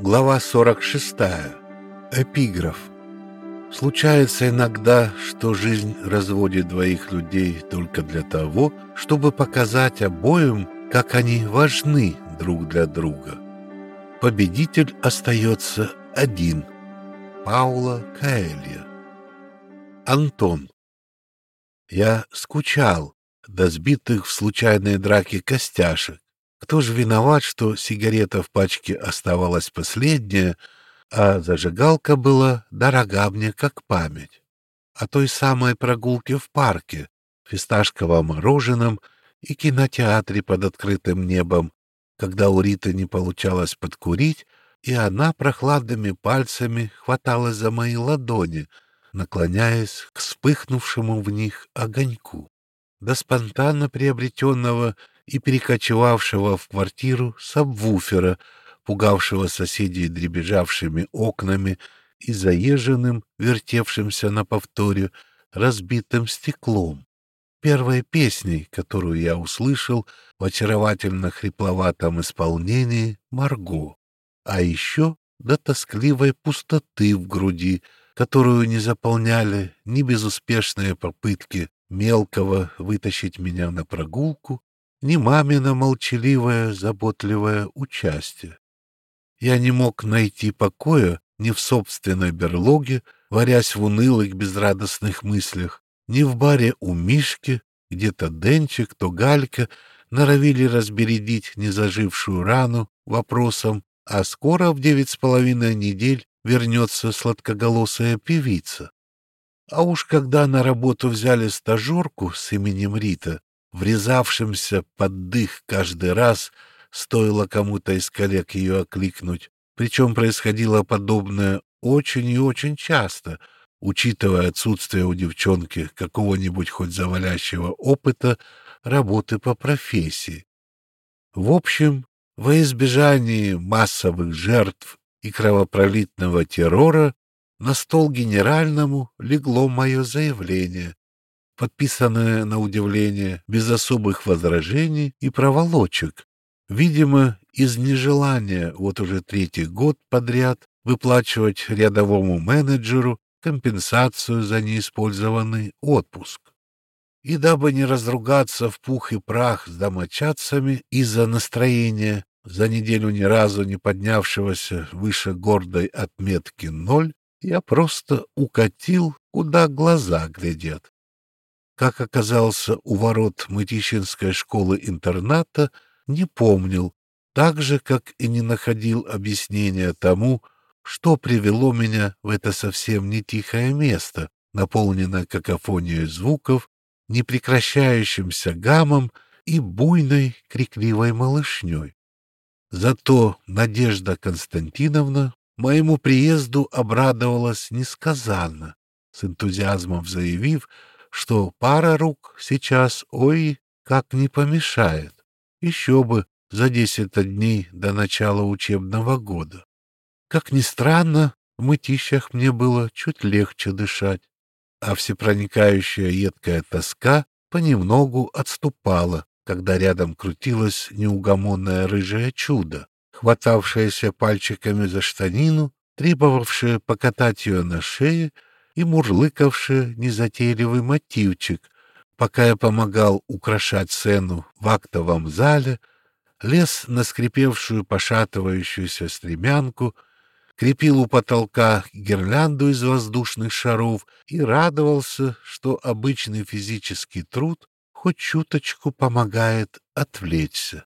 Глава 46. Эпиграф. Случается иногда, что жизнь разводит двоих людей только для того, чтобы показать обоим, как они важны друг для друга. Победитель остается один. Паула Каэлья. Антон. Я скучал до сбитых в случайной драке костяшек. Кто же виноват, что сигарета в пачке оставалась последняя, а зажигалка была дорога мне как память? О той самой прогулке в парке, фисташковом мороженом и кинотеатре под открытым небом, когда у Риты не получалось подкурить, и она прохладными пальцами хваталась за мои ладони, наклоняясь к вспыхнувшему в них огоньку. До спонтанно приобретенного и перекочевавшего в квартиру сабвуфера, пугавшего соседей дребезжавшими окнами и заезженным, вертевшимся на повторе, разбитым стеклом. Первой песней, которую я услышал в очаровательно хрипловатом исполнении «Марго», а еще до тоскливой пустоты в груди, которую не заполняли ни безуспешные попытки мелкого вытащить меня на прогулку, ни мамино молчаливое, заботливое участие. Я не мог найти покоя ни в собственной берлоге, варясь в унылых безрадостных мыслях, ни в баре у Мишки, где то Денчик, то Галька норовили разбередить незажившую рану вопросом, а скоро в девять с половиной недель вернется сладкоголосая певица. А уж когда на работу взяли стажерку с именем Рита, врезавшимся под дых каждый раз, стоило кому-то из коллег ее окликнуть. Причем происходило подобное очень и очень часто, учитывая отсутствие у девчонки какого-нибудь хоть завалящего опыта работы по профессии. В общем, во избежание массовых жертв и кровопролитного террора на стол генеральному легло мое заявление, подписанное, на удивление, без особых возражений и проволочек, видимо, из нежелания вот уже третий год подряд выплачивать рядовому менеджеру компенсацию за неиспользованный отпуск. И дабы не разругаться в пух и прах с домочадцами из-за настроения, за неделю ни разу не поднявшегося выше гордой отметки ноль, я просто укатил, куда глаза глядят как оказался у ворот Мытищинской школы-интерната, не помнил, так же, как и не находил объяснения тому, что привело меня в это совсем не тихое место, наполненное какофонией звуков, непрекращающимся гамом и буйной крикливой малышней. Зато Надежда Константиновна моему приезду обрадовалась несказанно, с энтузиазмом заявив, что пара рук сейчас, ой, как не помешает. Еще бы за десять дней до начала учебного года. Как ни странно, в мытищах мне было чуть легче дышать, а всепроникающая едкая тоска понемногу отступала, когда рядом крутилось неугомонное рыжее чудо, хватавшееся пальчиками за штанину, требовавшее покатать ее на шее и мурлыкавший незатейливый мотивчик, пока я помогал украшать сцену в актовом зале, лез на скрипевшую пошатывающуюся стремянку, крепил у потолка гирлянду из воздушных шаров и радовался, что обычный физический труд хоть чуточку помогает отвлечься.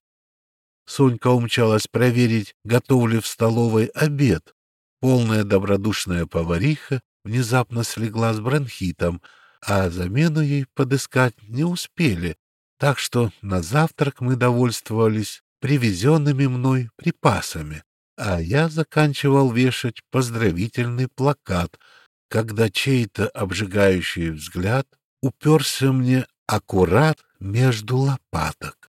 Сонька умчалась проверить, готов ли в столовой обед. Полная добродушная повариха внезапно слегла с бронхитом, а замену ей подыскать не успели, так что на завтрак мы довольствовались привезенными мной припасами, а я заканчивал вешать поздравительный плакат, когда чей-то обжигающий взгляд уперся мне аккурат между лопаток,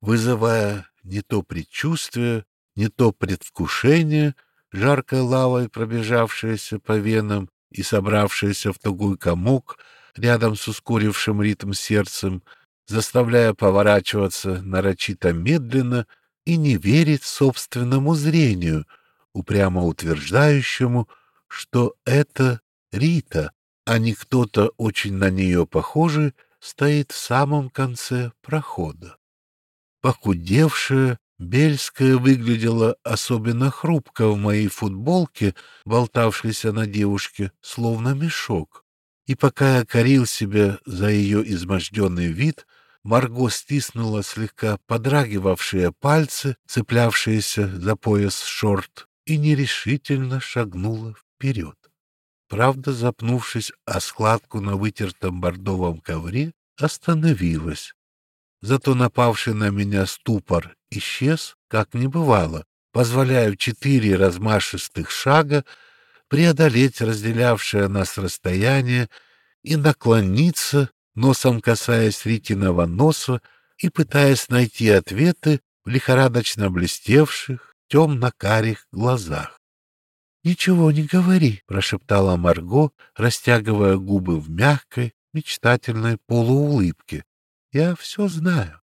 вызывая не то предчувствие, не то предвкушение, жаркой лавой пробежавшееся по венам, и собравшаяся в тугой комок рядом с ускорившим ритм сердцем, заставляя поворачиваться нарочито медленно и не верит собственному зрению, упрямо утверждающему, что это Рита, а не кто-то очень на нее похожий, стоит в самом конце прохода. Похудевшая, Бельская выглядела особенно хрупко в моей футболке, болтавшейся на девушке, словно мешок. И пока я корил себя за ее изможденный вид, Марго стиснула слегка подрагивавшие пальцы, цеплявшиеся за пояс шорт, и нерешительно шагнула вперед. Правда, запнувшись о складку на вытертом бордовом ковре, остановилась. Зато напавший на меня ступор исчез, как не бывало, позволяя четыре размашистых шага преодолеть разделявшее нас расстояние и наклониться, носом касаясь Ритиного носа и пытаясь найти ответы в лихорадочно блестевших, темно-карих глазах. — Ничего не говори, — прошептала Марго, растягивая губы в мягкой, мечтательной полуулыбке. — Я все знаю.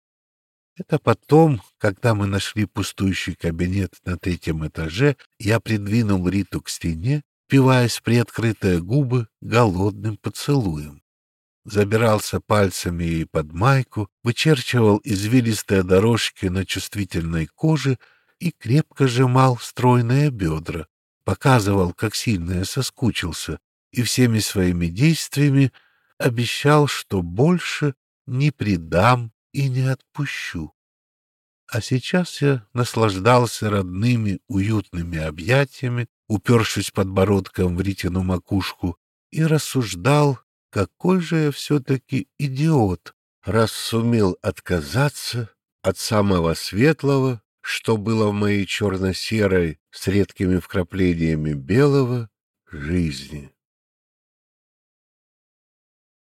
Это потом, когда мы нашли пустующий кабинет на третьем этаже, я придвинул Риту к стене, впиваясь приоткрытые губы голодным поцелуем. Забирался пальцами ей под майку, вычерчивал извилистые дорожки на чувствительной коже и крепко сжимал стройные бедра, показывал, как сильно я соскучился, и всеми своими действиями обещал, что больше не предам и не отпущу. А сейчас я наслаждался родными уютными объятиями, упершись подбородком в Ритину макушку, и рассуждал, какой же я все-таки идиот, раз сумел отказаться от самого светлого, что было в моей черно-серой с редкими вкраплениями белого жизни.